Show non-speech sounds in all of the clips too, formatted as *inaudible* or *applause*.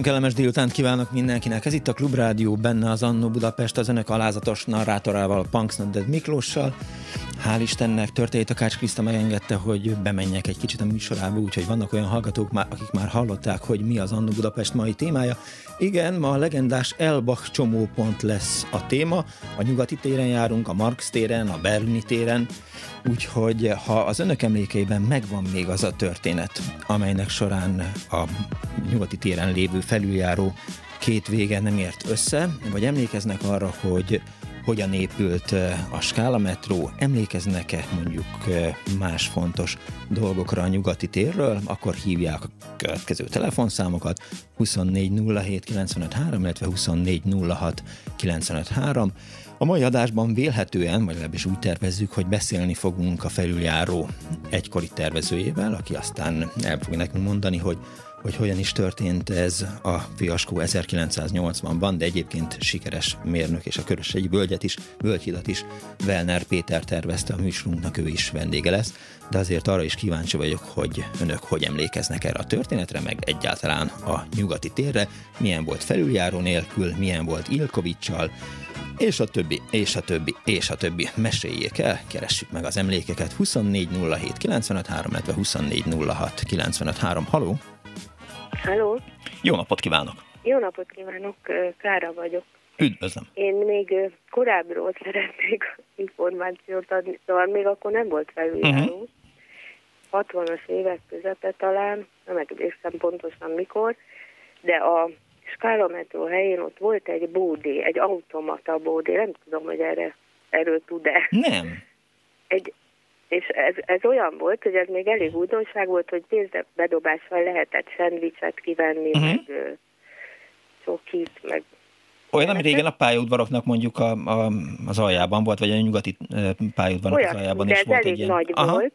Nagyon kellemes délután kívánok mindenkinek. Ez itt a Klubrádió, benne az Annó Budapest, az önök alázatos narrátorával, Punks Nodded Miklóssal. Hál' Istennek történt Takács Kriszta megengedte, hogy bemenjek egy kicsit a műsorába, úgyhogy vannak olyan hallgatók, akik már hallották, hogy mi az Annó Budapest mai témája. Igen, ma a legendás Elbach csomópont lesz a téma. A nyugati téren járunk, a Marx téren, a Berlini téren, úgyhogy ha az önök emlékeiben megvan még az a történet, amelynek során a nyugati téren lévő felüljáró két vége nem ért össze, vagy emlékeznek arra, hogy hogyan épült a Skála metró, emlékeznek-e mondjuk más fontos dolgokra a nyugati térről, akkor hívják a következő telefonszámokat. 2407953, illetve 2406953. A mai adásban vélhetően, vagy legalábbis úgy tervezzük, hogy beszélni fogunk a felüljáró egykori tervezőjével, aki aztán el fog nekünk mondani, hogy hogy hogyan is történt ez a fiaskó 1980-ban, de egyébként sikeres mérnök és a Körösegyi Völgyet is, Völgyhidat is Velner Péter tervezte a műsorunknak, ő is vendége lesz, de azért arra is kíváncsi vagyok, hogy önök hogy emlékeznek erre a történetre, meg egyáltalán a nyugati térre, milyen volt felüljáró nélkül, milyen volt Ilkovicsal, és a többi, és a többi, és a többi. Meséljék el, keressük meg az emlékeket. 2407 953, illetve 2406 953. Haló! Halló! Jó napot kívánok! Jó napot kívánok, Klára vagyok. Üdvözlöm! Én még korábbról szeretnék információt adni, szóval még akkor nem volt felüljáró. Uh-huh. 60-as évek közepe talán, nem emlékszem pontosan mikor, de a Skála metró helyén ott volt egy bódé, egy automata bódé, nem tudom, hogy erre, erről tud-e. Nem. Egy és ez, ez olyan volt, hogy ez még elég újdonság volt, hogy pénzbedobással lehetett szendvicset kivenni, uh-huh. meg csokit, meg olyan, ami régen a pályaudvaroknak mondjuk a, a, az aljában volt, vagy a nyugati pályaudvarok az aljában is volt egy ilyen. nagy Aha. volt,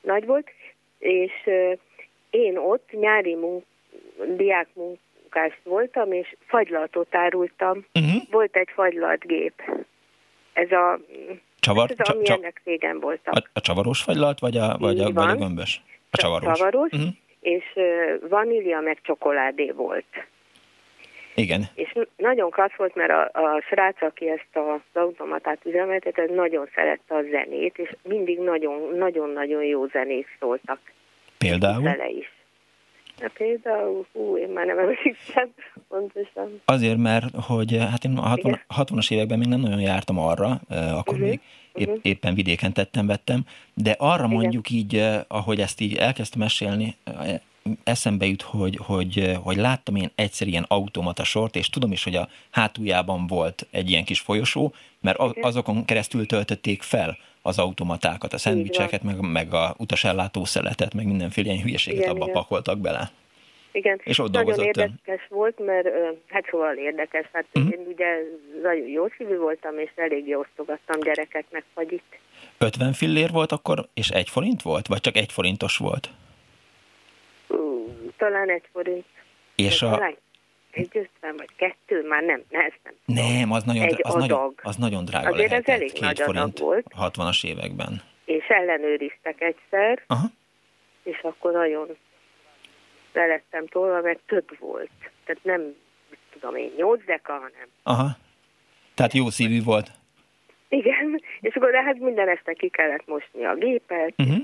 nagy volt, és uh, én ott nyári munk, diák munkás voltam, és fagylaltot árultam. Uh-huh. Volt egy fagylaltgép. Ez a Csavar, ez az, csa, ennek régen voltak. A, a csavaros fagylalt, vagy a, vagy a, vagy a gömbös? A csavaros. Csavaros, uh-huh. és uh, vanília meg csokoládé volt. Igen. És nagyon klassz volt, mert a, a srác, aki ezt az automatát üzemeltetett, nagyon szerette a zenét, és mindig nagyon-nagyon jó zenét szóltak. Például? Vele is. Na például, hú, én már nem emlékszem pontosan. Azért, mert hogy hát én a 60, 60-as években még nem nagyon jártam arra, akkor uh-huh. még épp, uh-huh. éppen vidéken tettem, vettem, de arra Igen. mondjuk így, ahogy ezt így elkezdtem mesélni, eszembe jut, hogy, hogy, hogy láttam én egyszer ilyen automata sort, és tudom is, hogy a hátuljában volt egy ilyen kis folyosó, mert azokon keresztül töltötték fel az automatákat, a szendvicseket, meg, meg a utasellátó szeletet, meg mindenféle ilyen hülyeséget igen, abba igen. pakoltak bele. Igen, és ott nagyon érdekes volt, mert hát szóval érdekes, hát uh-huh. én ugye nagyon jó szívű voltam, és elég osztogattam gyerekeknek itt. 50 fillér volt akkor, és egy forint volt? Vagy csak egy forintos volt? Uh, talán egy forint. És a... Egy ötven vagy kettő, már nem, ne, ez nem. Nem, az nagyon, egy az, adag. nagyon, az nagyon drága Azért lehetett. ez elég Két nagy forint volt. 60-as években. És ellenőriztek egyszer, Aha. és akkor nagyon belettem tolva, mert több volt. Tehát nem, tudom én, nyolc deka, hanem. Aha. Tehát jó szívű volt. Igen, és akkor de hát minden este ki kellett mosni a gépet. Uh-huh.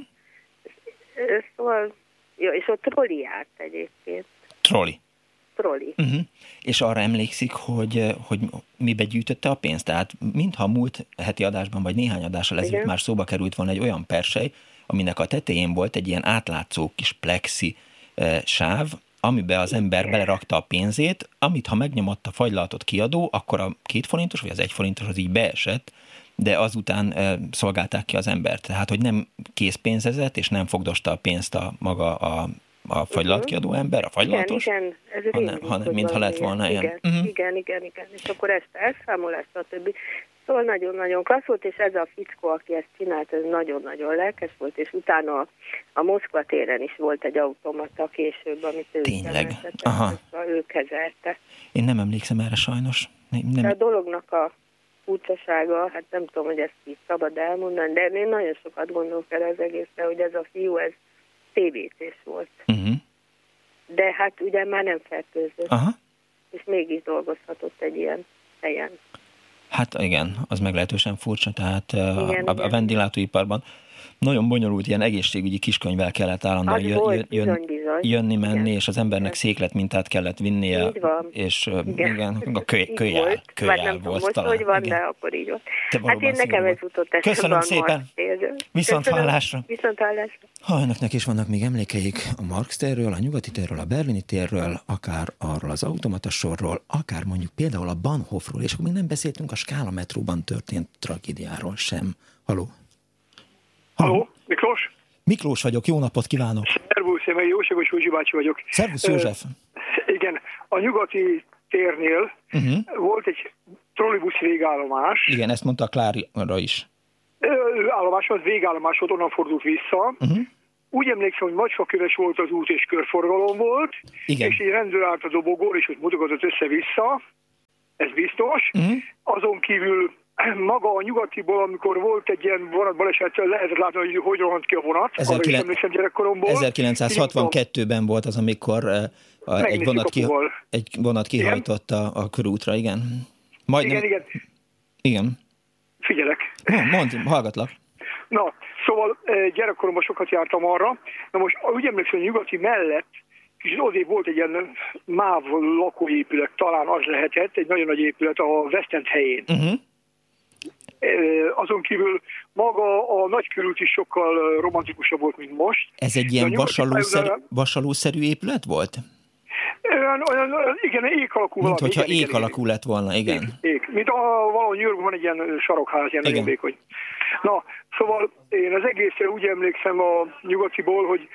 Szóval, jó, és ott troli járt egyébként. Troli? Troli. Uh-huh. És arra emlékszik, hogy, hogy mibe gyűjtötte a pénzt? Tehát mintha múlt heti adásban, vagy néhány adással ezelőtt már szóba került volna egy olyan persely, aminek a tetején volt egy ilyen átlátszó kis plexi sáv, amibe az ember belerakta a pénzét, amit ha megnyomott a fagylaltot kiadó, akkor a két forintos vagy az egy forintos az így beesett, de azután e, szolgálták ki az embert. Tehát, hogy nem készpénzezett, és nem fogdosta a pénzt a maga a, a fagylaltkiadó uh-huh. ember, a fagylaltos, igen, igen, ez hanem, hanem mintha lett volna ilyen. ilyen. Igen, uh-huh. igen, igen, igen, és akkor ezt elszámol, ezt a többi. Szóval nagyon-nagyon klassz volt, és ez a fickó, aki ezt csinált, ez nagyon-nagyon lelkes volt, és utána a, a Moszkva téren is volt egy automata később, amit ő Tényleg? Aha. ő kezelte. Én nem emlékszem erre sajnos. Nem, nem. De a dolognak a furcsasága, hát nem tudom, hogy ezt így szabad elmondani, de én nagyon sokat gondolok el az egészre, hogy ez a fiú, ez tévétés volt. Uh-huh. De hát ugye már nem fertőzött. Aha. És mégis dolgozhatott egy ilyen helyen. Hát igen, az meglehetősen furcsa, tehát igen, a, a ventilátóiparban nagyon bonyolult ilyen egészségügyi kiskönyvvel kellett állandóan jön, volt, jön, bizony, bizony. jönni, menni, igen. és az embernek széklet mintát kellett vinnie. Így van. És igen, igen *laughs* a köly, kölyál, volt, kölyál nem volt most, talán. hogy van, igen. de akkor így volt. Hát én nekem ez jutott Köszönöm szépen. Viszont Köszönöm. hallásra. Viszont hallásra. Ha önöknek is vannak még emlékeik a Marx térről, a nyugati térről, a berlini térről, akár arról az automata sorról, akár mondjuk például a Bahnhofról, és akkor még nem beszéltünk a Skála metróban történt tragédiáról sem. Haló? Halló, Miklós? Miklós vagyok, jó napot kívánok! Szervusz, én Jóságos Józsi bácsi vagyok. Szervusz, József! Uh, igen, a nyugati térnél uh-huh. volt egy trollibusz végállomás. Igen, ezt mondta Klára is. Uh, állomás, az végállomás volt, onnan fordult vissza. Uh-huh. Úgy emlékszem, hogy nagyfaköves volt az út, és körforgalom volt, Igen. és egy rendőr állt a dobogón, és ott mutogatott össze-vissza, ez biztos. Uh-huh. Azon kívül maga a nyugatiból, amikor volt egy ilyen vonatbaleset, lehetett látni, hogy hogy rohant ki a vonat. 1962-ben volt az, amikor uh, egy, vonat ki, egy vonat kihajtott a, a körútra, igen. Majdnem, igen, igen. Igen. Figyelek. Mondd, hallgatlak. Na, szóval gyerekkoromban sokat jártam arra. Na most úgy emlékszem, hogy nyugati mellett és odébb volt egy ilyen MÁV lakóépület, talán az lehetett, egy nagyon nagy épület a West End helyén. Uh-huh. Azon kívül maga a nagykörút is sokkal romantikusabb volt, mint most. Ez egy ilyen vasalószerű, vasalószerű épület volt? Olyan, olyan, olyan igen, ék alakú Mint hogyha igen, ék igen, alakú lett volna, igen. Ék, ék. Mint a, valahol New Yorkban van egy ilyen sarokház, ilyen vékony. Na, szóval én az egészre úgy emlékszem a nyugatiból, hogy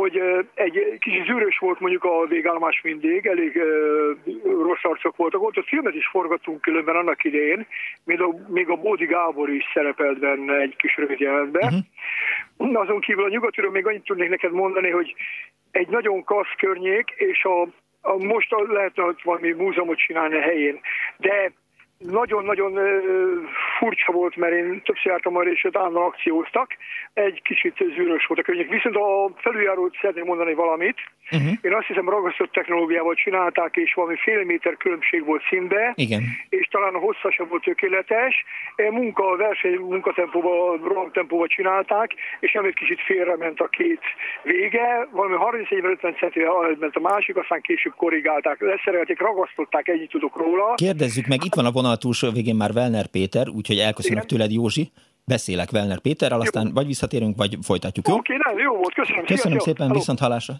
hogy egy kicsit zűrös volt mondjuk a végállomás mindig, elég rossz arcok voltak. Ott a filmet is forgattunk különben annak idején, még a, még a Bódi Gábor is szerepelt benne egy kis rövid jelentben. Uh-huh. Azon kívül a nyugatiról még annyit tudnék neked mondani, hogy egy nagyon kassz környék, és a, a most lehetne valami múzeumot csinálni a helyén, de nagyon-nagyon furcsa volt, mert én többször jártam arra, és ott állandóan akcióztak. Egy kicsit zűrös volt a környék. Viszont a felüljárót szeretném mondani valamit. Uh-huh. Én azt hiszem ragasztott technológiával csinálták, és valami fél méter különbség volt színbe, Igen. és talán a hossza sem volt tökéletes. Munka, verseny munkatempóba, rohamtempóba csinálták, és nem egy kicsit félrement a két vége. Valami 31-50 centivel ment a másik, aztán később korrigálták, leszerelték, ragasztották, ennyit tudok róla. Kérdezzük meg, itt van a vonal túlsó végén már Velner Péter, úgyhogy elköszönök tőled, Józsi beszélek Velner Péterrel, aztán jó. vagy visszatérünk, vagy folytatjuk. Jó? Oké, okay, jó volt, köszönöm. Köszönöm szépen, szépen viszont halásra.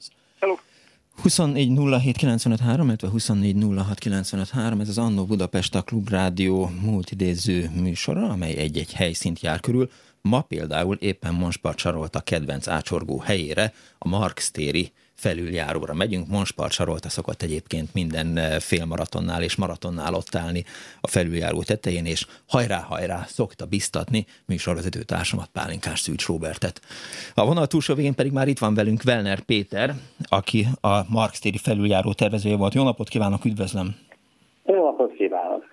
2407953, illetve 2406953, ez az Annó Budapest a Klub Rádió múltidéző műsora, amely egy-egy helyszínt jár körül. Ma például éppen most csarolt a kedvenc ácsorgó helyére, a Marx téri felüljáróra megyünk. Monspart sarolta szokott egyébként minden eh, félmaratonnál és maratonnál ott állni a felüljáró tetején, és hajrá-hajrá szokta biztatni műsorvezető társamat Pálinkás Szűcs Robertet. A vonal túlsó végén pedig már itt van velünk Velner Péter, aki a Marx téri felüljáró tervezője volt. Jó napot kívánok, üdvözlöm! Jó napot kívánok!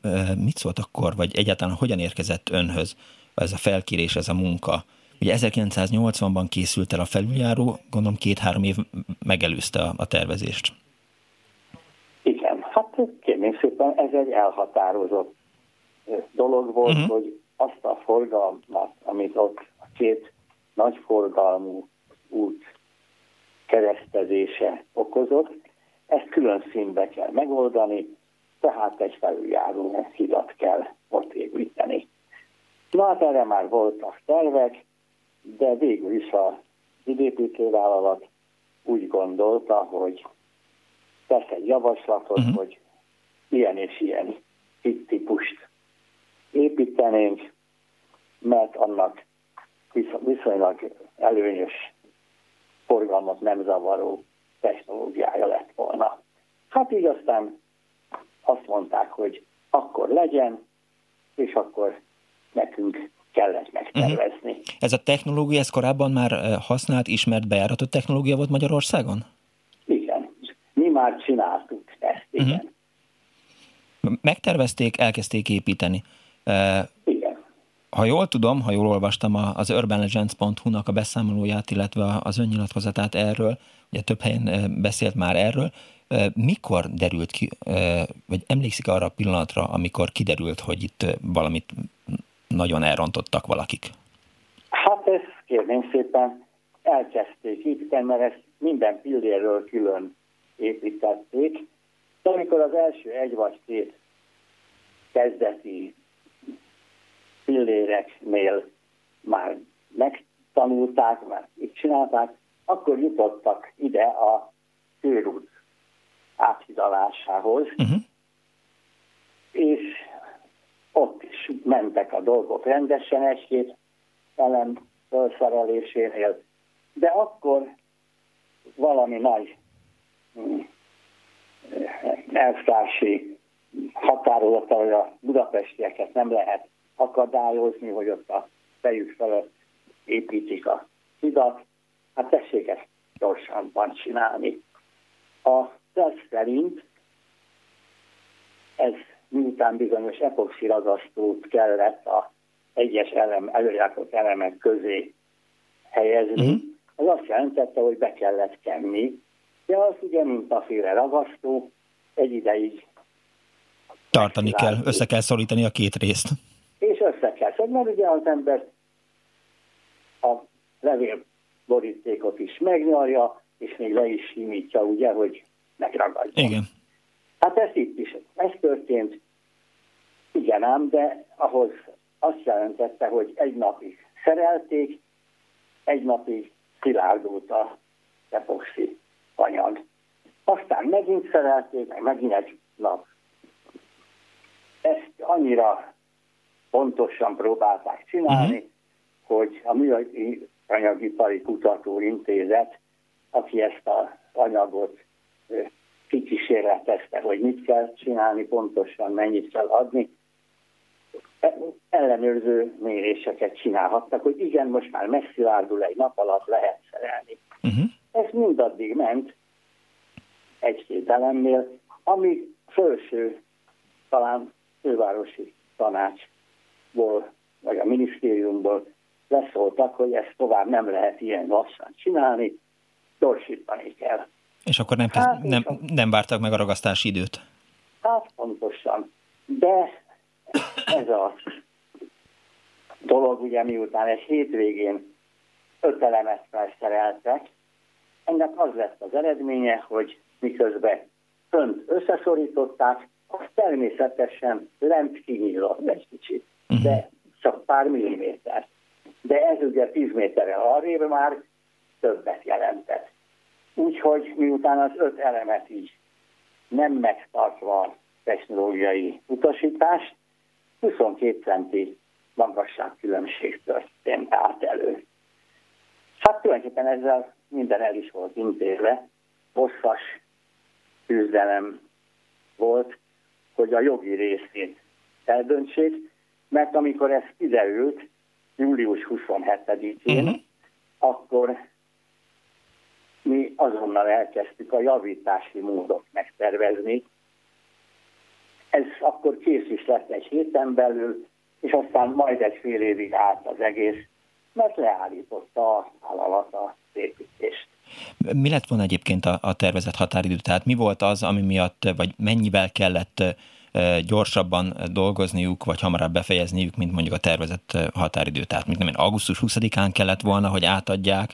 Eh, mit szólt akkor, vagy egyáltalán hogyan érkezett önhöz ez a felkérés, ez a munka? Ugye 1980-ban készült el a felüljáró, gondolom két-három év megelőzte a, a tervezést. Igen, hát kérnék szépen, ez egy elhatározott dolog volt, uh-huh. hogy azt a forgalmat, amit ott a két nagyforgalmú út keresztezése okozott, ezt külön színbe kell megoldani, tehát egy felüljáró hidat kell ott építeni. Na hát erre már voltak tervek, de végül is a vidépítővállalat úgy gondolta, hogy tesz egy javaslatot, uh-huh. hogy ilyen és ilyen típust építenénk, mert annak viszonylag előnyös forgalmat nem zavaró technológiája lett volna. Hát így aztán azt mondták, hogy akkor legyen, és akkor nekünk kellett megtervezni. Uh-huh. Ez a technológia, ez korábban már használt, ismert, bejáratott technológia volt Magyarországon? Igen. Mi már csináltuk ezt, igen. Uh-huh. Megtervezték, elkezdték építeni. Igen. Ha jól tudom, ha jól olvastam az urbanlegends.hu-nak a beszámolóját, illetve az önnyilatkozatát erről, ugye több helyen beszélt már erről, mikor derült ki, vagy emlékszik arra a pillanatra, amikor kiderült, hogy itt valamit nagyon elrontottak valakik? Hát ezt kérném szépen elkezdték építeni, mert ezt minden pillérről külön építették. De amikor az első egy vagy két kezdeti pilléreknél már megtanulták, már itt csinálták, akkor jutottak ide a körút áthidalásához, uh-huh. és ott is mentek a dolgok rendesen egy-két elem felszerelésénél, de akkor valami nagy mm, elvtársi határozata, hogy a budapestieket nem lehet akadályozni, hogy ott a fejük felett építik a hidat. Hát tessék ezt gyorsan van csinálni. A terv szerint ez miután bizonyos epoxiragasztót kellett a egyes elem, előjáratott elemek közé helyezni, uh-huh. az azt jelentette, hogy be kellett kenni, de az ugye mintaféle ragasztó, egy ideig tartani kell, össze kell szorítani a két részt. És össze kell szorítani, mert ugye az ember a levélborítékot is megnyalja, és még le is simítja, ugye, hogy megragadja. Igen. Hát ez itt is, ez történt, igen ám, de ahhoz azt jelentette, hogy egy napig szerelték, egy napig szilárdult a epoxi anyag. Aztán megint szerelték, meg megint egy nap. Ezt annyira pontosan próbálták csinálni, uh-huh. hogy a Műanyagi Anyagipari Kutatóintézet, aki ezt az anyagot kikísérletezte, hogy mit kell csinálni, pontosan mennyit kell adni, ellenőrző méréseket csinálhattak, hogy igen, most már messzilárdul egy nap alatt lehet szerelni. Uh-huh. Ez mindaddig ment egy-két elemnél, amíg felső, talán fővárosi tanácsból, vagy a minisztériumból leszóltak, hogy ezt tovább nem lehet ilyen lassan csinálni, gyorsítani kell. És akkor nem, hát, nem, nem vártak meg a ragasztási időt? Hát pontosan. De ez a dolog, ugye miután egy hétvégén öt elemet felszereltek, ennek az lett az eredménye, hogy miközben fönt összeszorították, az természetesen lent kinyílott egy kicsit, mhm. de csak pár milliméter. De ez ugye 10 méterrel arrébb már többet jelentett. Úgyhogy miután az öt elemet így nem megtartva a technológiai utasítást, 22 centi magasságkülönbség történt át elő. Hát tulajdonképpen ezzel minden el is volt intézve, hosszas küzdelem volt, hogy a jogi részét eldöntsék, mert amikor ez kiderült, július 27-én, uh-huh. akkor mi azonnal elkezdtük a javítási módot megtervezni, ez akkor kész is lett egy héten belül, és aztán majd egy fél évig állt az egész, mert leállította a vállalat a. Mi lett volna egyébként a, a tervezett határidő? Tehát mi volt az, ami miatt, vagy mennyivel kellett gyorsabban dolgozniuk, vagy hamarabb befejezniük, mint mondjuk a tervezett határidő? Tehát mint nem, augusztus 20-án kellett volna, hogy átadják?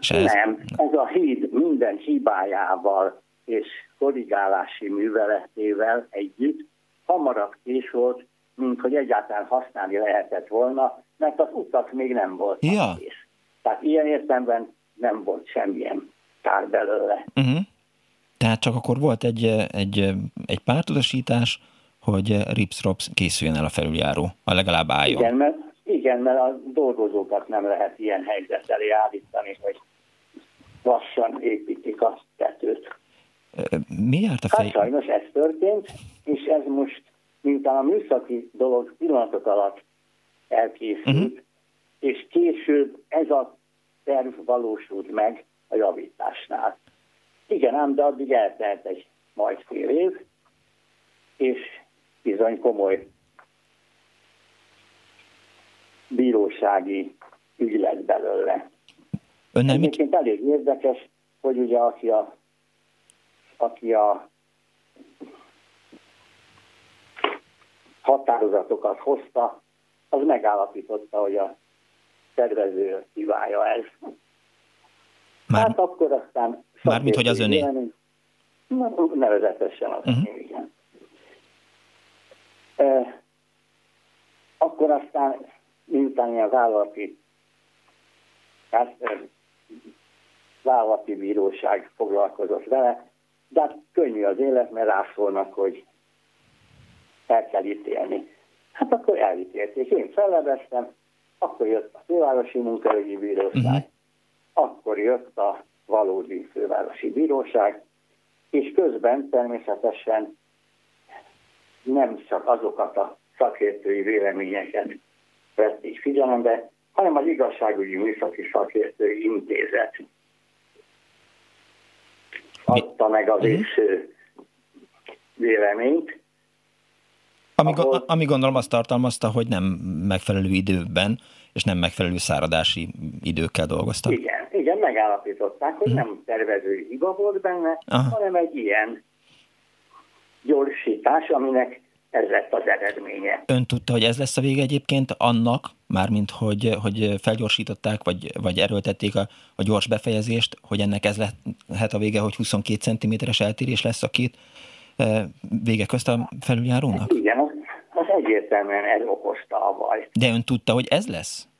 És ez... Nem, ez a híd minden hibájával és korrigálási műveletével együtt hamarabb kész volt, mint hogy egyáltalán használni lehetett volna, mert az utak még nem volt ja. kész. Tehát ilyen értelemben nem volt semmilyen kár belőle. Uh-huh. Tehát csak akkor volt egy, egy, egy pártudosítás, hogy Rips-Rops készüljön el a felüljáró, a legalább álljon. Igen, mert, igen, mert a dolgozókat nem lehet ilyen helyzet elé állítani, hogy lassan építik a tetőt. Mi járt a fej? Hát sajnos ez történt, és ez most, miután a műszaki dolog pillanatok alatt elkészült, uh-huh. és később ez a terv valósult meg a javításnál. Igen, ám, de addig eltelt egy majd fél év, és bizony komoly bírósági ügy lett belőle. Önnel Egyébként mit? elég érdekes, hogy ugye aki a, aki a határozatokat hozta, az megállapította, hogy a szervező hibája ez. Már, hát akkor aztán... Mármint, hogy az öné? Élmény, nevezetesen az uh-huh. igen. E, akkor aztán, miután a vállalati hát, vállalati bíróság foglalkozott vele, de hát könnyű az élet, mert rászólnak, hogy el kell ítélni. Hát akkor elítélték. Én fellebeztem, akkor jött a fővárosi munkaügyi bíróság, uh-huh. Akkor jött a valódi fővárosi bíróság, és közben természetesen nem csak azokat a szakértői véleményeket vették figyelembe, hanem az igazságügyi műszaki szakértői intézet adta meg a mhm. végső véleményt. Ami, ahol... ami gondolom azt tartalmazta, hogy nem megfelelő időben és nem megfelelő száradási időkkel dolgoztak. Igen, megállapították, hogy hmm. nem tervezői hiba volt benne, Aha. hanem egy ilyen gyorsítás, aminek ez lett az eredménye. Ön tudta, hogy ez lesz a vége egyébként annak, mármint hogy, hogy felgyorsították, vagy, vagy erőltették a, a gyors befejezést, hogy ennek ez lehet a vége, hogy 22 cm-es eltérés lesz a két e, vége közt a felüljárónak? Hát igen, az, az egyértelműen ez okozta a baj. De ön tudta, hogy ez lesz?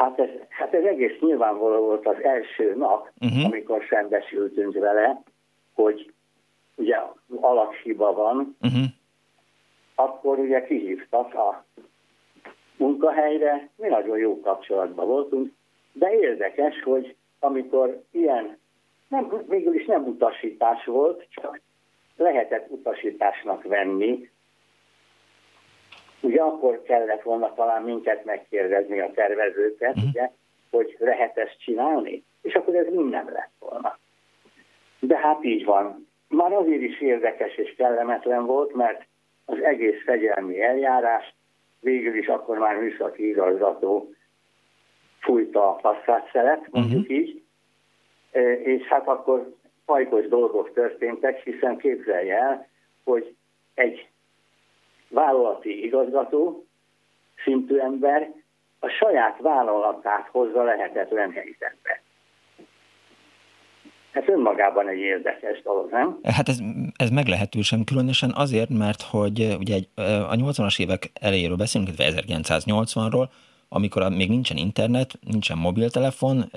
Hát ez, hát ez egész nyilvánvaló volt az első nap, uh-huh. amikor szembesültünk vele, hogy ugye alakhiba van, uh-huh. akkor ugye kihívtak a munkahelyre, mi nagyon jó kapcsolatban voltunk, de érdekes, hogy amikor ilyen, nem, végül is nem utasítás volt, csak lehetett utasításnak venni, ugye akkor kellett volna talán minket megkérdezni a tervezőket, uh-huh. ugye, hogy lehet ezt csinálni, és akkor ez minden lett volna. De hát így van. Már azért is érdekes és kellemetlen volt, mert az egész fegyelmi eljárás végül is akkor már műszaki igazgató fújta a passzát mondjuk uh-huh. így, és hát akkor fajkos dolgok történtek, hiszen képzelje el, hogy egy vállalati igazgató szintű ember a saját vállalatát hozza lehetetlen helyzetbe. Ez önmagában egy érdekes dolog, nem? Hát ez, ez meglehetősen különösen azért, mert hogy ugye egy, a 80-as évek elejéről beszélünk, 1980-ról, amikor még nincsen internet, nincsen mobiltelefon,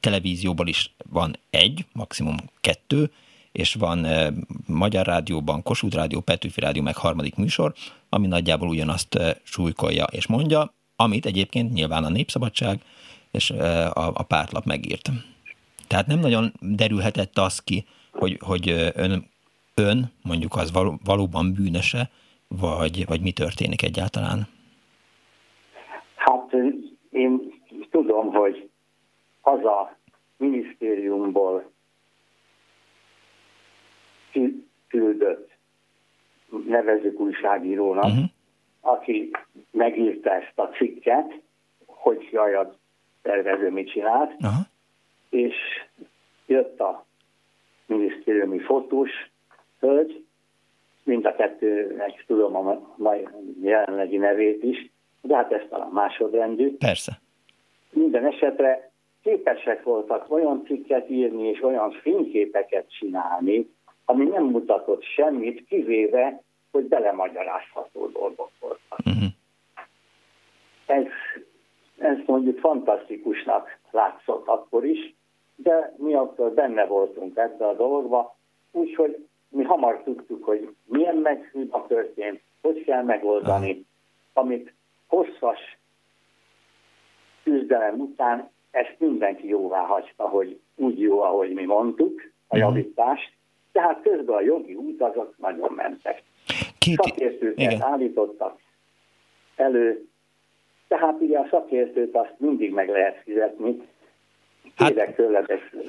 televízióból is van egy, maximum kettő, és van Magyar Rádióban, Kossuth Rádió, Petőfi Rádió, meg harmadik műsor, ami nagyjából ugyanazt súlykolja és mondja, amit egyébként nyilván a Népszabadság és a, a pártlap megírt. Tehát nem nagyon derülhetett az ki, hogy, hogy ön, ön mondjuk az való, valóban bűnöse, vagy, vagy mi történik egyáltalán? Hát én tudom, hogy az a minisztériumból küldött nevezők újságírónak, uh-huh. aki megírta ezt a cikket, hogy jaj, a tervező mit csinált, uh-huh és jött a minisztériumi fotós hölgy, mind a kettőnek tudom a mai jelenlegi nevét is, de hát ez talán másodrendű. Persze. Minden esetre képesek voltak olyan cikket írni és olyan fényképeket csinálni, ami nem mutatott semmit, kivéve, hogy belemagyarázható dolgok voltak. Uh-huh. Ez, ez mondjuk fantasztikusnak látszott akkor is, de mi akkor benne voltunk ebbe a dologba, úgyhogy mi hamar tudtuk, hogy milyen meghiba történt, hogy kell megoldani, amit hosszas küzdelem után ezt mindenki jóvá hagyta, hogy úgy jó, ahogy mi mondtuk, a mhm. javítást, tehát közben a jogi út azok nagyon mentek. Két... Szakértőket állítottak elő, tehát ugye a szakértőt azt mindig meg lehet fizetni, Hát,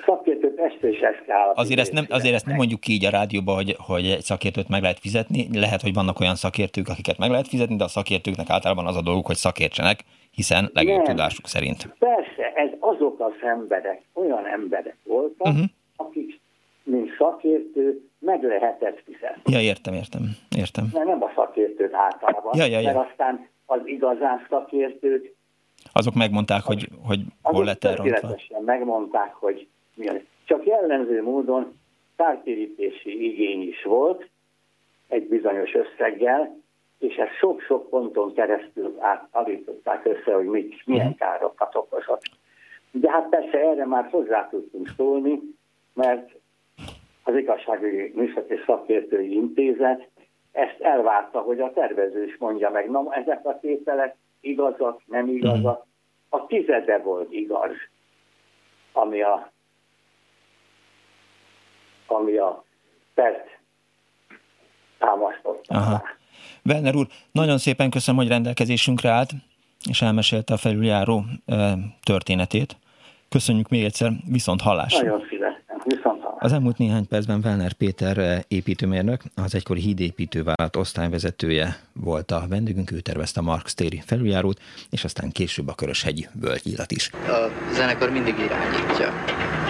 szakértőt este és este. Azért ezt, nem, azért ezt nem mondjuk így a rádióban, hogy, hogy egy szakértőt meg lehet fizetni. Lehet, hogy vannak olyan szakértők, akiket meg lehet fizetni, de a szakértőknek általában az a dolguk, hogy szakértsenek, hiszen legjobb nem. tudásuk szerint. Persze, ez azok az emberek, olyan emberek voltak, uh-huh. akik, mint szakértő, meg lehetett fizetni. Ja, értem, értem, értem. Mert nem a szakértőt általában, ja, ja, ja. mert aztán az igazán szakértők azok megmondták, hogy, hogy hol lett elrontva. megmondták, hogy milyen. Csak jellemző módon kártérítési igény is volt, egy bizonyos összeggel, és ezt sok-sok ponton keresztül állították össze, hogy mit, milyen mhm. károkat okozott. De hát persze erre már hozzá tudtunk szólni, mert az igazságügyi műszaki szakértői intézet ezt elvárta, hogy a tervező is mondja meg, na ezek a tételek igazak, nem igazak. A tizede volt igaz, ami a, ami a pert támasztotta. Aha. Werner úr, nagyon szépen köszönöm, hogy rendelkezésünkre állt, és elmesélte a felüljáró e, történetét. Köszönjük még egyszer, viszont hallásra. Nagyon szívesen, viszont az elmúlt néhány percben Werner Péter építőmérnök, az egykori hídépítővállalat osztályvezetője volt a vendégünk, ő tervezte a Marx téri felüljárót, és aztán később a Köröshegyi völgyírat is. A zenekar mindig irányítja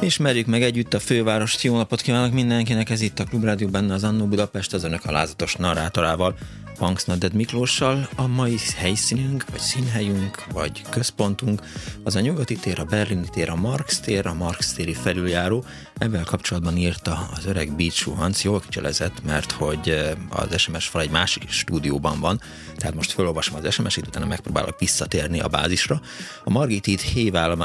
Ismerjük meg együtt a fővárost. Jó napot kívánok mindenkinek, ez itt a Klubrádió benne az Annó Budapest az önök alázatos narrátorával. Punks Naded Miklóssal. A mai helyszínünk, vagy színhelyünk, vagy központunk az a nyugati tér, a berlini tér, a Marx tér, a Marx téri felüljáró. Ebben kapcsolatban írta az öreg Bícsú Hans, jól kicselezett, mert hogy eh, az SMS fal egy másik stúdióban van, tehát most felolvasom az SMS-et, utána megpróbálok visszatérni a bázisra. A Margit itt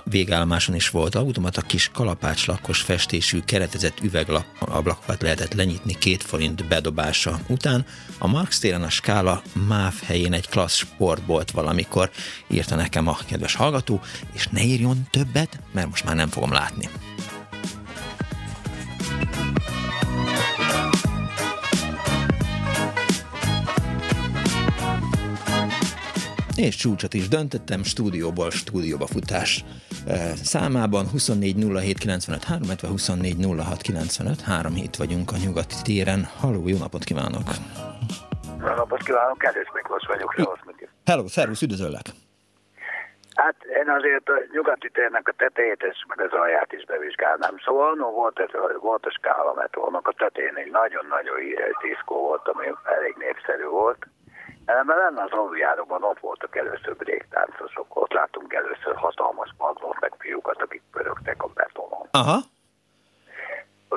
végállomáson is volt automata kis kalapács lakkos festésű keretezett üvegablakokat lehetett lenyitni két forint bedobása után. A Marx téren a skála MÁV helyén egy klassz sportbolt valamikor, írta nekem a kedves hallgató, és ne írjon többet, mert most már nem fogom látni. és csúcsot is döntöttem, stúdióból stúdióba futás számában 2407953, illetve 2406953, itt vagyunk a nyugati téren. Halló, jó napot kívánok! Jó napot kívánok, Kedves Miklós vagyok, Hello, Hello, szervusz, üdvözöllek! Hát én azért a nyugati térnek a tetejét és meg az alját is bevizsgálnám. Szóval no, volt, ez, volt a skála metrónak a tetején egy nagyon-nagyon híres diszkó volt, ami elég népszerű volt. Mert lenne az aluljáróban ott voltak először bréktáncosok, ott láttunk először hatalmas padlót, meg fiúkat, akik pörögtek a betonon. Aha.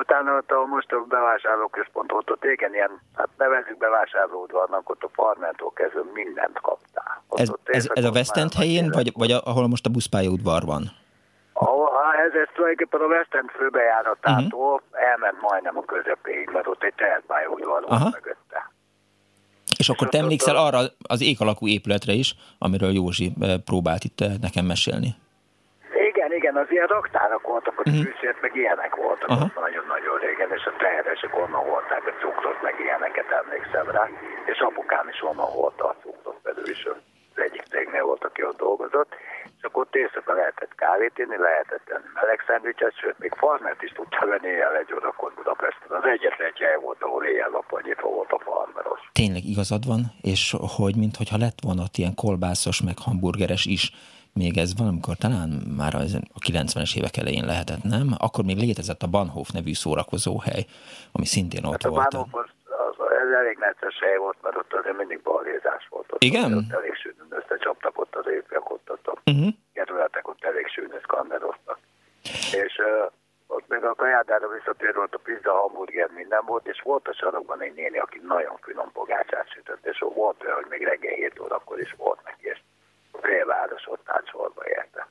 Utána ott a, most a bevásárlóközpont volt, ott igen, ilyen, hát nevezzük bevásárlóudvarnak, ott a farmentól kezdve mindent kaptál. Ott ez, ott ez, ez a West End helyén, vagy, vagy ahol most a buszpályaudvar van? Ahol, ez, ez tulajdonképpen a West End főbejáratától uh -huh. elment majdnem a közepéig, mert ott egy tehetpályaudvar volt mögötte. És akkor te emlékszel arra az ég alakú épületre is, amiről Józsi eh, próbált itt eh, nekem mesélni? Igen, az ilyen raktárak voltak, hogy uh-huh. fűszért, meg ilyenek voltak nagyon-nagyon régen, és a teheresek onnan volták a cukrot, meg ilyeneket emlékszem rá, és apukám is onnan volt a cukrot belül is, az egyik cégnél volt, aki ott dolgozott, és akkor ott éjszaka lehetett kávét inni, lehetett tenni meleg szendvicset, sőt, még farmert is tudta venni éjjel egy órakor Budapesten. Az egyetlen egy hely volt, ahol éjjel nappal nyitva volt a farmeros. Tényleg igazad van, és hogy mintha lett volna ott ilyen kolbászos, meg hamburgeres is, még ez valamikor talán már a 90-es évek elején lehetett, nem? Akkor még létezett a Bahnhof nevű szórakozóhely, ami szintén ott hát volt. A Bahnhof az, az, az elég necces hely volt, mert ott azért mindig balhézás volt. Ott Igen? Ott elég sűrűn összecsaptak ott az évek, ott, ott a uh-huh. kerületek ott elég sűrűn szkanderoztak. És uh, ott még a kajádára visszatérve ott a pizza, hamburger, minden volt, és volt a sarokban egy néni, aki nagyon finom pogácsát sütött, és volt olyan, hogy még reggel 7 órakor is volt neki, félváros ott állt sorba érte.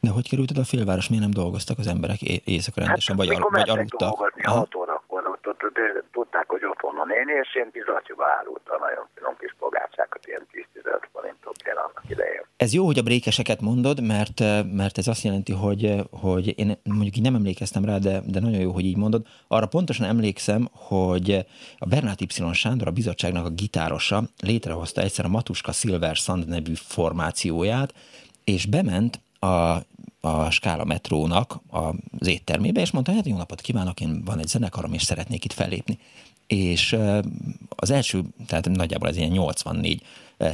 De hogy kerülted a félváros? Miért nem dolgoztak az emberek éjszaka rendesen, hát, vagy, al vagy aludtak? Dolgozni, 6 órakor ott, ott, ott, tudták, hogy ott van néni, és én bizatjúba árultam nagyon finom kis pogácsákat, ilyen 10-15 forintok annak idején. Ez jó, hogy a brékeseket mondod, mert, mert ez azt jelenti, hogy, hogy én mondjuk így nem emlékeztem rá, de, de nagyon jó, hogy így mondod. Arra pontosan emlékszem, hogy a Bernát Y. Sándor, a bizottságnak a gitárosa létrehozta egyszer a Matuska Silver Sand nevű formációját, és bement a, a Skála metrónak az éttermébe, és mondta, hát jó napot kívánok, én van egy zenekarom, és szeretnék itt fellépni. És az első, tehát nagyjából ez ilyen 84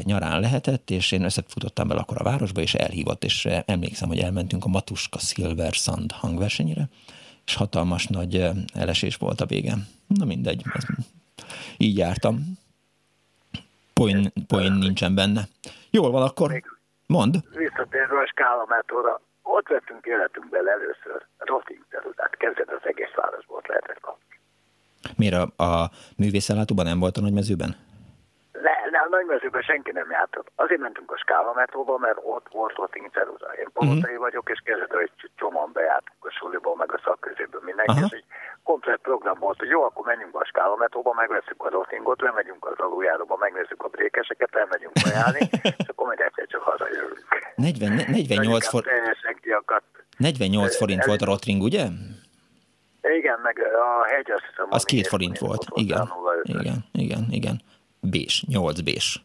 nyarán lehetett, és én összefutottam bele akkor a városba, és elhívott, és emlékszem, hogy elmentünk a Matuska Silver Sand hangversenyre, és hatalmas nagy elesés volt a vége. Na mindegy, ez, így jártam. Poén, poén nincsen benne. Jól van akkor. Mond. Visszatérve a Skála metróra, ott vettünk életünkben először rotting terület, kezdet az egész városból lehetett kapni. Miért a, a művészellátóban nem volt a nagymezőben? Ne, ne, a nagymezőben senki nem járt. Azért mentünk a Skála metróba, mert ott volt rotting ceruza. Én palotai uh-huh. vagyok, és kezdetben egy csomóan bejártunk a suliból, meg a szakközéből mindenki, uh-huh. és egy komplet program volt, hogy jó, akkor menjünk a Skála metróba, megveszünk a rottingot, lemegyünk az aluljáróba, megnézzük a brékeseket, elmegyünk kajálni, *laughs* és akkor majd egyszer csak hazajövünk. 40, 48, for... 48 forint volt a rotring, ugye? Igen, meg a hegy azt hiszem... Az két forint volt, igen. Igen, igen, igen. Bés, 8 bés.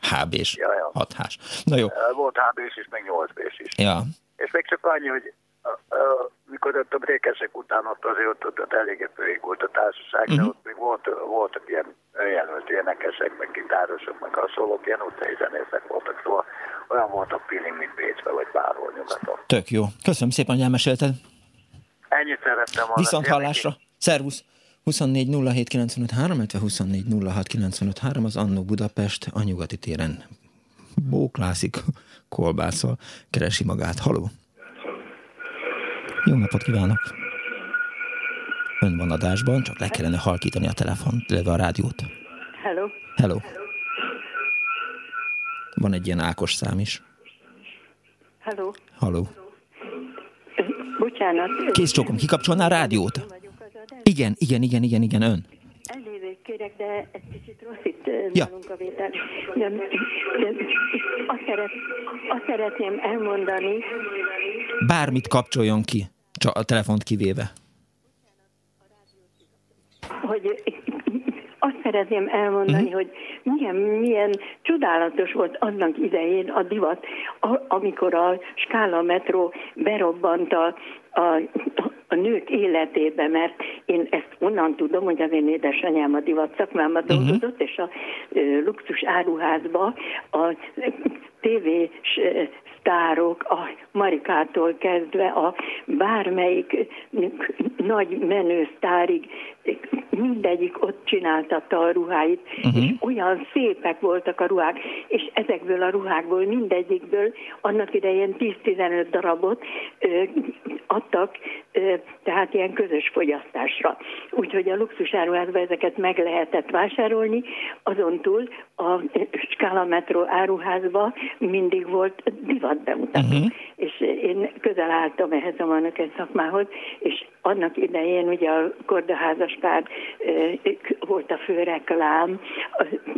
HB-s, ja, ja. 6 hás. Na jó. Volt HB-s is, meg 8 bés is. Ja. És még csak annyi, hogy a, a, mikor ott a brékesek után ott azért ott, ott, ott eléggé volt a társaság, uh -huh. de mhm. ott még volt, voltak ilyen önjelölt énekesek, meg gitárosok, meg hasonlók, ilyen utcai zenészek voltak, szóval olyan volt a feeling, mint Bécsbe, vagy bárhol nyugaton. Tök jó. Köszönöm szépen, hogy elmesélted. Ennyit szerettem volna. Viszont hallásra. Szervusz! 24 07 illetve 24 az Annó Budapest a nyugati téren bóklászik, kolbászol, keresi magát. Haló! Jó napot kívánok! Ön van adásban, csak le kellene halkítani a telefont, illetve a rádiót. Hello. Hello. Van egy ilyen Ákos szám is. Hello. Hello. Bocsánat. Kész csókom, kikapcsolná a rádiót? Igen, igen, igen, igen, igen, ön. Elnézést kérek, de egy kicsit rossz itt ja. nálunk a vétel. De, azt, szeret, azt szeretném elmondani... Bármit kapcsoljon ki, csak a telefont kivéve. Hogy szeretném elmondani, uh-huh. hogy milyen, milyen csodálatos volt annak idején a divat, a, amikor a Skála metró berobbant a, a, a nők életébe, mert én ezt onnan tudom, hogy az én édesanyám a divat szakmámat uh-huh. dolgozott, és a ö, luxus áruházba a TV sztárok, a Marikától kezdve a bármelyik nagy menő sztárig mindegyik ott csináltatta a ruháit, uh-huh. és olyan szépek voltak a ruhák, és ezekből a ruhákból mindegyikből annak idején 10-15 darabot ö, adtak, ö, tehát ilyen közös fogyasztásra. Úgyhogy a luxusáruházban ezeket meg lehetett vásárolni, azon túl a Skála Metro áruházban mindig volt divat bemutató. Uh-huh. És én közel álltam ehhez a manöken szakmához, és annak idején ugye a kordaházas pár volt a fő reklám,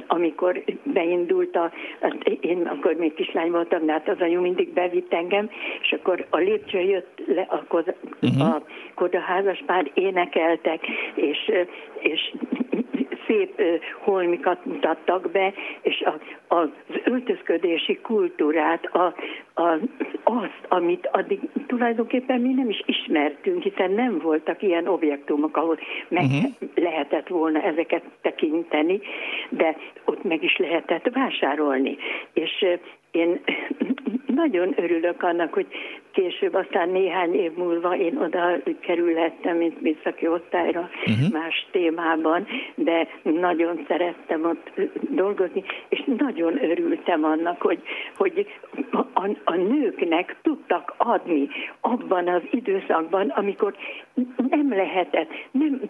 amikor beindult a, hát én akkor még kislány voltam, de hát az anyu mindig bevitt engem, és akkor a lépcső jött le a, koda, uh-huh. a kordaházas pár, énekeltek, és, és szép holmikat mutattak be, és a, az öltözködési kultúrát, a, a, azt, amit addig tulajdonképpen mi nem is ismertünk, hiszen nem voltak ilyen objektumok, ahol meg uh-huh. lehetett volna ezeket tekinteni, de ott meg is lehetett vásárolni. És én nagyon örülök annak, hogy később, aztán néhány év múlva én oda kerülhettem, mint műszaki osztályra uh-huh. más témában, de nagyon szerettem ott dolgozni, és nagyon örültem annak, hogy, hogy a, a nőknek tudtak adni abban az időszakban, amikor nem lehetett, nem,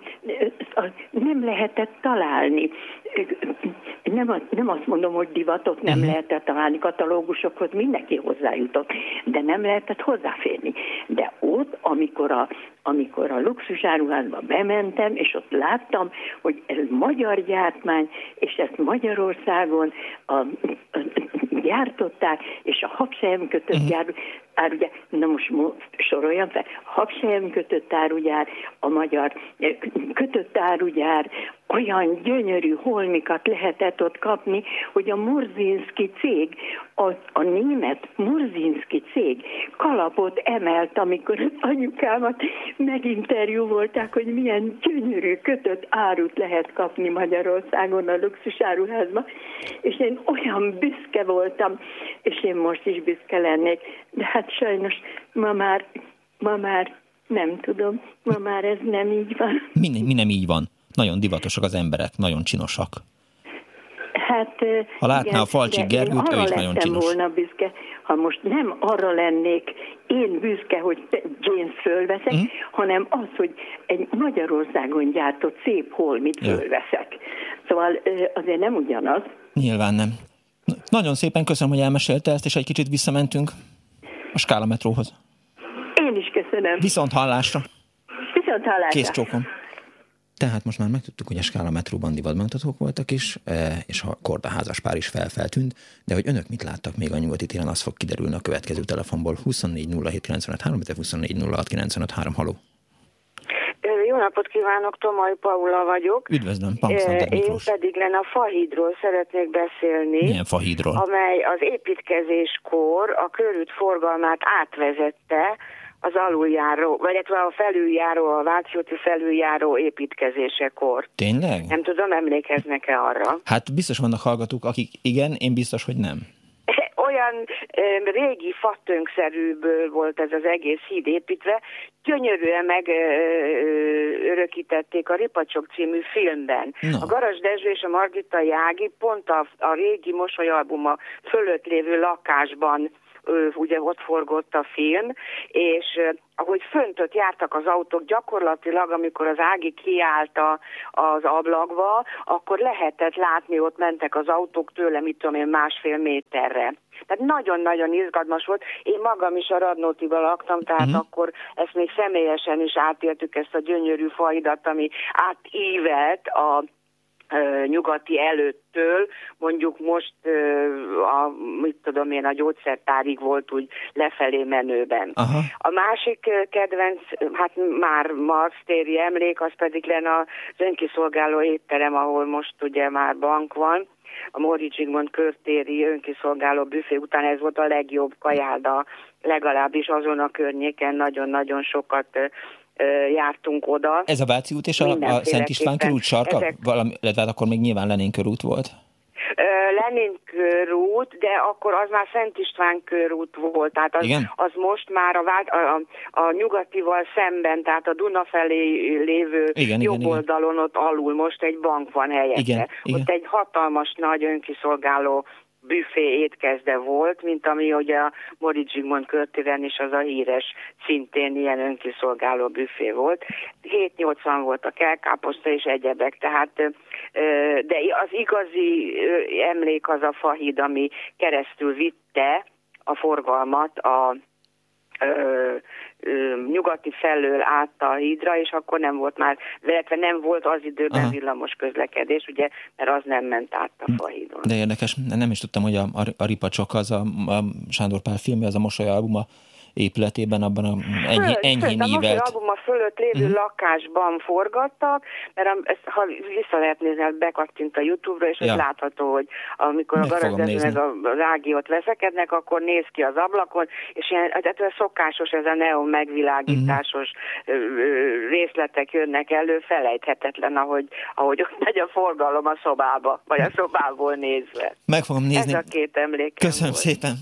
nem lehetett találni. Nem, nem azt mondom, hogy divatot nem uh-huh. lehetett találni, katalógusokhoz mindenki hozzájutott, de nem lehetett hozzáférni. De ott, amikor a, amikor a luxusáruházba bementem, és ott láttam, hogy ez magyar gyártmány, és ezt Magyarországon a, a, gyártották, és a habsejem kötött uh-huh. gyár, árugyár, na most soroljam fel, habsejem kötött árugyár, a magyar kötött árugyár, olyan gyönyörű holmikat lehetett ott kapni, hogy a Morzinski cég, a, a német Morzinski cég kalapot emelt, amikor anyukámat meginterjú volták, hogy milyen gyönyörű kötött árut lehet kapni Magyarországon a luxusáruházban, és én olyan büszke voltam, és én most is büszke lennék, de hát sajnos ma már, ma már nem tudom, ma már ez nem így van. Mi, mi nem így van? Nagyon divatosak az emberek, nagyon csinosak. Hát, ha látná igen, a Falcsik Gergőt, ő is nagyon csinos. volna büszke, ha most nem arra lennék én büszke, hogy James fölveszek, mm. hanem az, hogy egy Magyarországon gyártott szép holmit ja. fölveszek. Szóval azért nem ugyanaz. Nyilván nem. Nagyon szépen köszönöm, hogy elmesélte ezt, és egy kicsit visszamentünk a Skála metróhoz. Én is köszönöm. Viszont hallásra. Viszont hallásra. Kész csókom. Tehát most már megtudtuk, hogy a Skála metróban divatbemutatók voltak is, e, és a kordaházas pár is felfeltűnt, de hogy önök mit láttak még a nyugati téren, az fog kiderülni a következő telefonból 24 07 illetve 24 haló. Jó napot kívánok, Tomai Paula vagyok. Üdvözlöm, Én pedig lenne a fahídról szeretnék beszélni. Milyen fahídról? Amely az építkezéskor a körült forgalmát átvezette az aluljáró, vagy a felüljáró, a Vációti felüljáró építkezésekor. Tényleg? Nem tudom, emlékeznek-e arra? Hát biztos vannak hallgatók, akik igen, én biztos, hogy nem. *laughs* Olyan régi fatönkszerűből volt ez az egész híd építve, gyönyörűen megörökítették a Ripacsok című filmben. No. A Garas Dezső és a Margita Jági pont a, a régi mosolyalbuma fölött lévő lakásban ugye ott forgott a film, és ahogy föntött jártak az autók, gyakorlatilag, amikor az Ági kiállt az ablakba, akkor lehetett látni, ott mentek az autók tőle, mit tudom én, másfél méterre. Tehát nagyon-nagyon izgalmas volt. Én magam is a Radnótival laktam, tehát uh-huh. akkor ezt még személyesen is átéltük ezt a gyönyörű fajdat, ami átívelt a nyugati előttől, mondjuk most a, mit tudom én, a gyógyszertárig volt úgy lefelé menőben. Aha. A másik kedvenc, hát már Marx téri emlék, az pedig lenne az önkiszolgáló étterem, ahol most ugye már bank van, a Mori Zsigmond körtéri önkiszolgáló büfé után ez volt a legjobb kajáda, legalábbis azon a környéken nagyon-nagyon sokat jártunk oda. Ez a Váci út és a, a Szent István körút sarka? Ezek... Valami, illetve akkor még nyilván Lenin körút volt. Lenin körút, de akkor az már Szent István körút volt, tehát az, az most már a, a, a nyugatival szemben, tehát a Duna felé lévő igen, jobb igen, oldalon igen. ott alul most egy bank van helyette. Igen, igen. Ott egy hatalmas nagy önkiszolgáló büfé étkezde volt, mint ami ugye a Moritz Zsigmond körtéren is az a híres, szintén ilyen önkiszolgáló büfé volt. 7-80 volt a kelkáposzta és egyebek, tehát de az igazi emlék az a fahíd, ami keresztül vitte a forgalmat a nyugati felől át a hídra, és akkor nem volt már, illetve nem volt az időben Aha. villamos közlekedés, ugye, mert az nem ment át a fahídon. De érdekes, nem is tudtam, hogy a, a, a Ripacsok, az a, a Sándor Pál filmje, az a Mosoly albuma, épületében, abban a ennyi, ennyi nívelt... A albuma fölött lévő uh-huh. lakásban forgattak, mert ezt, ha vissza lehet nézni, hát bekattint a Youtube-ra, és ja. látható, hogy amikor Meg a garazdezni meg a rágiót veszekednek, akkor néz ki az ablakon, és ilyen, tehát ez szokásos, ez a neon megvilágításos uh-huh. részletek jönnek elő, felejthetetlen, ahogy, ahogy ott megy a forgalom a szobába, vagy a szobából nézve. Meg fogom nézni. Ez a két emlék. Köszönöm volt. szépen.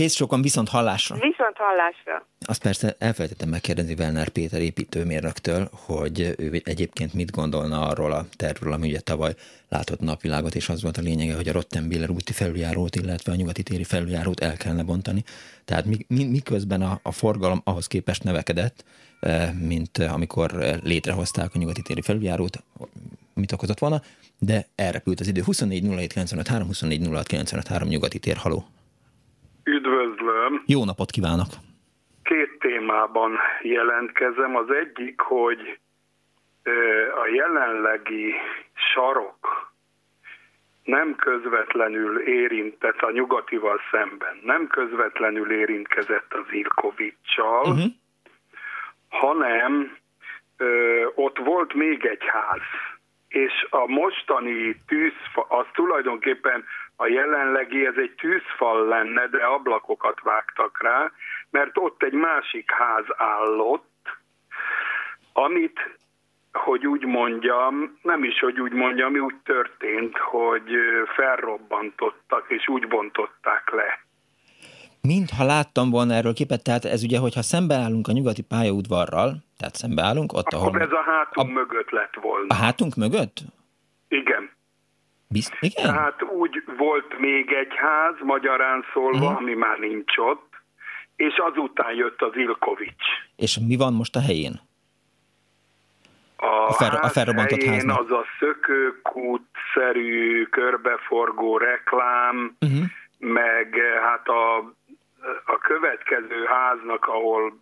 Kész sokan viszont hallásra. Viszont hallásra. Azt persze elfelejtettem megkérdezni Velner Péter építőmérnöktől, hogy ő egyébként mit gondolna arról a tervről, ami ugye tavaly látott napvilágot, és az volt a lényege, hogy a Rottenbiller úti felüljárót, illetve a nyugati téri felüljárót el kellene bontani. Tehát miközben a, a forgalom ahhoz képest növekedett, eh, mint amikor létrehozták a nyugati téri felüljárót, mit okozott volna, de elrepült az idő. 24 07 24 nyugati tér, haló. Üdvözlöm! Jó napot kívánok! Két témában jelentkezem. Az egyik, hogy a jelenlegi sarok nem közvetlenül érintett a nyugatival szemben, nem közvetlenül érintkezett az Ilkovicsal, uh-huh. hanem ö, ott volt még egy ház, és a mostani tűzfa, az tulajdonképpen a jelenlegi, ez egy tűzfal lenne, de ablakokat vágtak rá, mert ott egy másik ház állott, amit, hogy úgy mondjam, nem is, hogy úgy mondjam, úgy történt, hogy felrobbantottak, és úgy bontották le. Mintha láttam volna erről képet, tehát ez ugye, hogyha szembeállunk a nyugati pályaudvarral, tehát szembeállunk ott, Akkor ahol... ez a hátunk a... mögött lett volna. A hátunk mögött? Igen. Bizt, igen? Tehát úgy volt még egy ház, magyarán szólva, uh-huh. ami már nincs ott, és azután jött az Ilkovics. És mi van most a helyén? A, a, fel, a felrobbantott háznak. az a szökőkút-szerű körbeforgó reklám, uh-huh. meg hát a, a következő háznak, ahol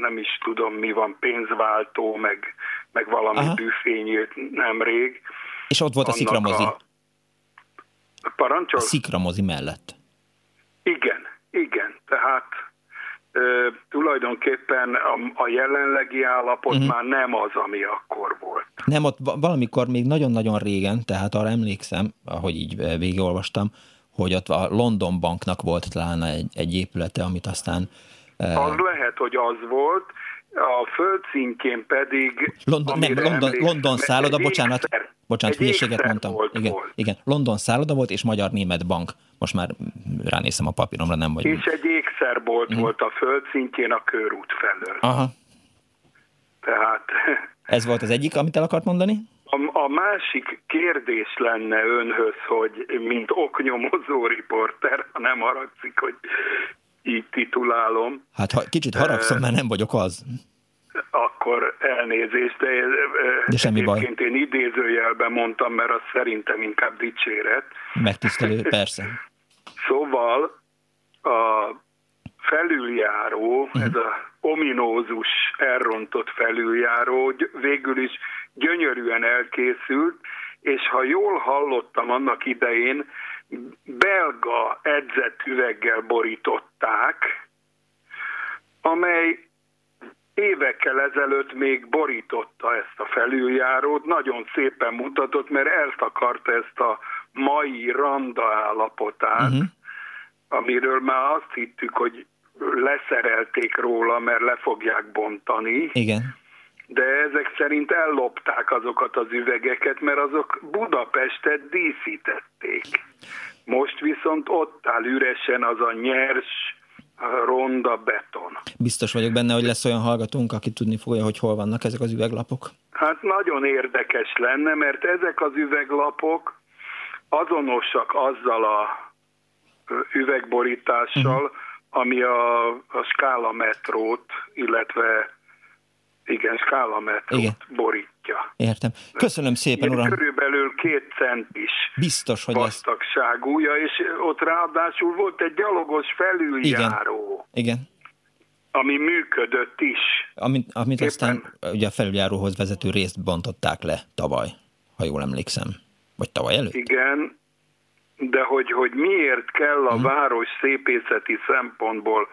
nem is tudom mi van, pénzváltó, meg, meg valami büfé nyílt nemrég. És ott volt a szikramozi. A, Parancsol? A szikramozi mellett. Igen, igen. Tehát e, tulajdonképpen a, a jelenlegi állapot uh-huh. már nem az, ami akkor volt. Nem, ott valamikor még nagyon-nagyon régen, tehát arra emlékszem, ahogy így végigolvastam, hogy ott a London Banknak volt talán egy, egy épülete, amit aztán... Az lehet, hogy az volt, a földszintjén pedig... London, nem, London, London szálloda, bocsánat, ékszer, bocsánat, hülyeséget mondtam. Volt, igen, volt. igen, London szálloda volt, és Magyar-Német Bank. Most már ránézem a papíromra, nem vagy. És egy ékszerbolt mm. volt a földszintjén a körút felől. Aha. Tehát... Ez volt az egyik, amit el akart mondani? A, a másik kérdés lenne önhöz, hogy mint oknyomozó riporter, ha nem haragszik, hogy így titulálom. Hát ha kicsit haragszom, mert nem vagyok az. Akkor elnézést, de, de semmi baj. én idézőjelben mondtam, mert az szerintem inkább dicséret. Megtisztelő, *laughs* persze. Szóval a felüljáró, uh-huh. ez a ominózus, elrontott felüljáró végül is gyönyörűen elkészült, és ha jól hallottam annak idején, belga edzett üveggel borították, amely évekkel ezelőtt még borította ezt a felüljárót, nagyon szépen mutatott, mert eltakarta ezt a mai randa állapotát, uh-huh. amiről már azt hittük, hogy leszerelték róla, mert le fogják bontani. Igen de ezek szerint ellopták azokat az üvegeket, mert azok Budapestet díszítették. Most viszont ott áll üresen az a nyers, ronda beton. Biztos vagyok benne, hogy lesz olyan hallgatónk, aki tudni fogja, hogy hol vannak ezek az üveglapok. Hát nagyon érdekes lenne, mert ezek az üveglapok azonosak azzal a üvegborítással, uh-huh. ami a, a skála metrót, illetve igen, skálametrót Igen. borítja. Értem. Köszönöm szépen, Ilyen uram. Körülbelül két centis Biztos, hogy vastagságúja, és ott ráadásul volt egy gyalogos felüljáró. Igen. Igen. Ami működött is. Amit, amit aztán ugye a felüljáróhoz vezető részt bontották le tavaly, ha jól emlékszem. Vagy tavaly előtt? Igen, de hogy, hogy miért kell a hmm. város szépészeti szempontból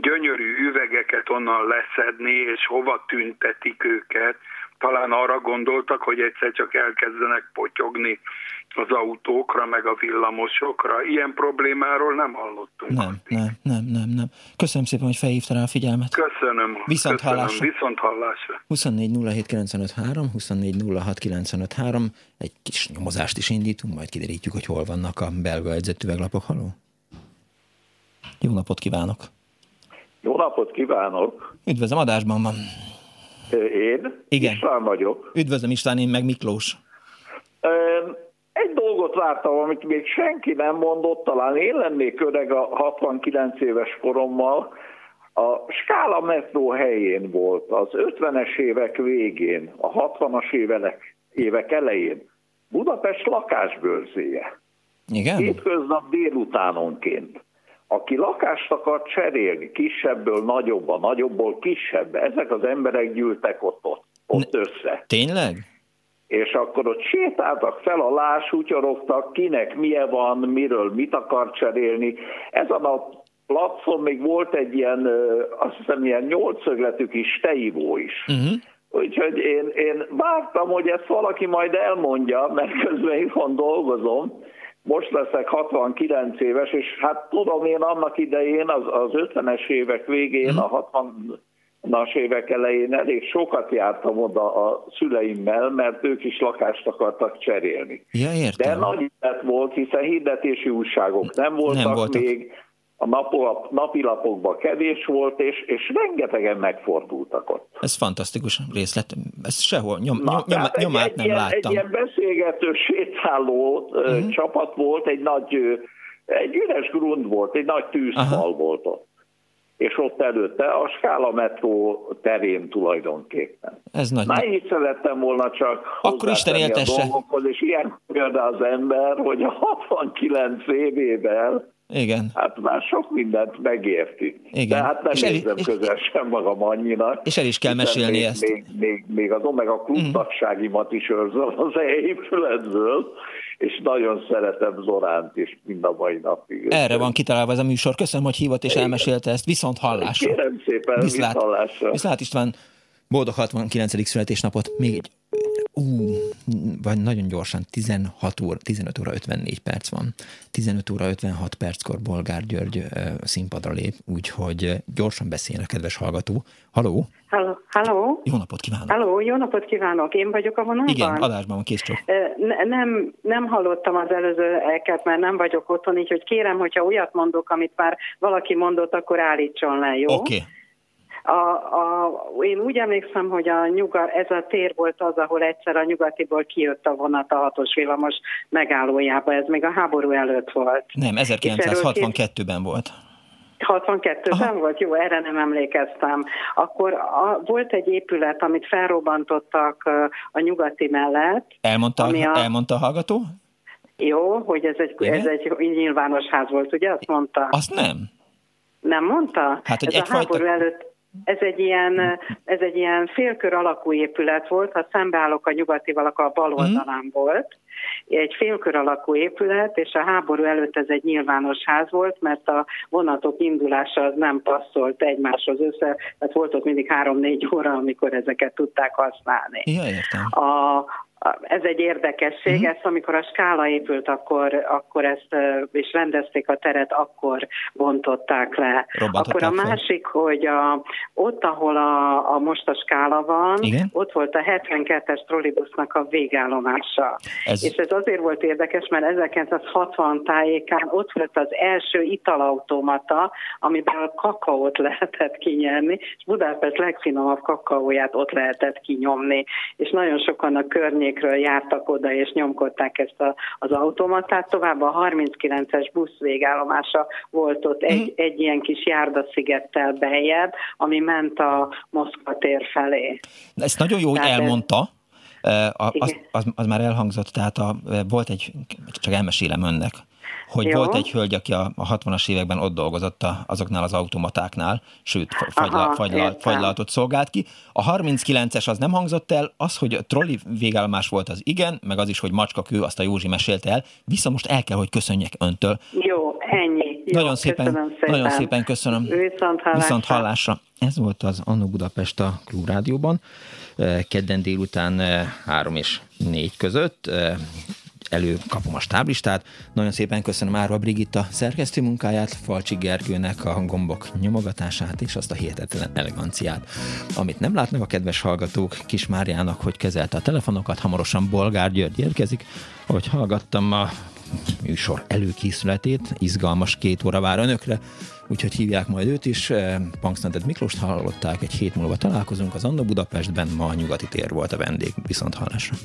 gyönyörű üvegeket onnan leszedni, és hova tüntetik őket. Talán arra gondoltak, hogy egyszer csak elkezdenek potyogni az autókra, meg a villamosokra. Ilyen problémáról nem hallottunk. Nem, nem, nem, nem, nem. Köszönöm szépen, hogy felhívta rá a figyelmet. Köszönöm. Viszont köszönöm, hallásra. Viszont hallásra. 24 24 Egy kis nyomozást is indítunk, majd kiderítjük, hogy hol vannak a belga edzett üveglapok. Haló? Jó napot kívánok! Jó napot kívánok! Üdvözlöm, adásban van. Én? Igen. István vagyok. Üdvözlöm István, én meg Miklós. Egy dolgot vártam, amit még senki nem mondott, talán én lennék öreg a 69 éves korommal, a Skála metró helyén volt az 50-es évek végén, a 60-as évek, évek elején Budapest lakásbőrzéje. Igen? Hétköznap délutánonként. Aki lakást akart cserélni, kisebből nagyobba, nagyobbból kisebb, ezek az emberek gyűltek ott, ott, ott össze. Tényleg? És akkor ott sétáltak fel alá, sutyorogtak, kinek milyen van, miről mit akar cserélni. Ezen a placon még volt egy ilyen, azt hiszem, ilyen nyolcszögletű kis teivó is. Uh-huh. Úgyhogy én, én vártam, hogy ezt valaki majd elmondja, mert közben itthon dolgozom. Most leszek 69 éves, és hát tudom én annak idején, az, az 50-es évek végén, uh-huh. a 60 Nas évek elején elég sokat jártam oda a szüleimmel, mert ők is lakást akartak cserélni. Ja, értem. De nagy élet volt, hiszen hirdetési újságok nem voltak, nem voltak. még, a napilap, napilapokban kevés volt, és, és rengetegen megfordultak ott. Ez fantasztikus részlet, ez sehol nyom, Na, nyom, nyomát egy, nem egy láttam. Egy ilyen beszélgető, sétáló uh-huh. csapat volt, egy nagy, egy üres grund volt, egy nagy tűzfal Aha. volt ott és ott előtte a Skála metró terén tulajdonképpen. Ez nagy. Na, így szerettem volna csak Akkor Isten éltesse. a dolgokhoz, és ilyen az ember, hogy a 69 évével igen. Hát már sok mindent megérti. Igen. De hát nem és érzem el, közel és, sem magam annyinak. És el is kell mesélni még, ezt. Még, még, még az Omega klub mm. tagságimat is őrzöm az épületből, és nagyon szeretem Zoránt is mind a mai napig. Erre van kitalálva ez a műsor. Köszönöm, hogy hívott és elmesélte ezt. Viszont hallásra. Kérem szépen, viszlát, viszont hallásra. Viszlát István, boldog 69. születésnapot. Még egy ú, vagy nagyon gyorsan, 16 óra, 15 óra 54 perc van. 15 óra 56 perckor Bolgár György színpadra lép, úgyhogy gyorsan beszéljen a kedves hallgató. Haló? Halló, halló. Jó napot kívánok. Halló, jó napot kívánok. Én vagyok a vonalban? Igen, adásban van, kész csak. Ne, nem, nem hallottam az előzőeket, mert nem vagyok otthon, így hogy kérem, hogyha olyat mondok, amit már valaki mondott, akkor állítson le, jó? Oké. Okay. A, a, én úgy emlékszem, hogy a nyuga, ez a tér volt az, ahol egyszer a nyugatiból kijött a vonat a hatos villamos megállójába. Ez még a háború előtt volt. Nem, 1962-ben volt. 62-ben volt? Jó, erre nem emlékeztem. Akkor a, volt egy épület, amit felrobbantottak a nyugati mellett. Elmondta, a, elmondta a hallgató? Jó, hogy ez egy, ez egy nyilvános ház volt, ugye? Azt mondta. Azt nem. Nem mondta? Hát, hogy ez a háború előtt ez egy, ilyen, ez egy ilyen félkör alakú épület volt, ha szembeállok a nyugatival, akkor a bal oldalán mm. volt. Egy félkör alakú épület, és a háború előtt ez egy nyilvános ház volt, mert a vonatok indulása az nem passzolt egymáshoz össze, tehát volt ott mindig három-négy óra, amikor ezeket tudták használni. Ja, értem. A, ez egy érdekesség, uh-huh. ezt amikor a skála épült, akkor, akkor ezt, és rendezték a teret, akkor bontották le. Akkor a másik, fel. hogy a, ott, ahol a, a most a skála van, Igen? ott volt a 72-es trollibusznak a végállomása. Ez... És ez azért volt érdekes, mert 1960 tájékán ott volt az első italautomata, amiben a kakaót *laughs* lehetett kinyerni, és Budapest legfinomabb kakaóját ott lehetett kinyomni. És nagyon sokan a környék környékről jártak oda és nyomkodták ezt a, az automatát. Tovább a 39-es busz végállomása volt ott egy, mm. egy ilyen kis járdaszigettel bejebb, ami ment a Moszkva tér felé. Ezt nagyon jó, hogy elmondta. Az, az, az már elhangzott, tehát a, volt egy, csak elmesélem önnek, hogy Jó. volt egy hölgy, aki a, a 60-as években ott dolgozott a, azoknál az automatáknál, sőt, fagyla, fagyla, fagylaltot szolgált ki. A 39-es az nem hangzott el, az, hogy a trolli végállomás volt az igen, meg az is, hogy macskakő, azt a Józsi mesélte el, viszont most el kell, hogy köszönjek öntől. Jó, ennyi. Jó, nagyon, szépen, szépen. nagyon szépen köszönöm. Viszont hallásra. Viszont hallásra. Ez volt az Annó Budapest a Klubrádióban. Kedden délután 3 és 4 között előkapom a stáblistát. Nagyon szépen köszönöm Árva Brigitta szerkesztő munkáját, Falcsi Gergőnek a gombok nyomogatását és azt a hihetetlen eleganciát. Amit nem látnak a kedves hallgatók, Kis Máriának, hogy kezelte a telefonokat, hamarosan Bolgár György érkezik. Ahogy hallgattam a műsor előkészületét. Izgalmas két óra vár önökre, úgyhogy hívják majd őt is. Punksnaded Miklóst hallották, egy hét múlva találkozunk az Anna Budapestben, ma a nyugati tér volt a vendég, viszont hallásra.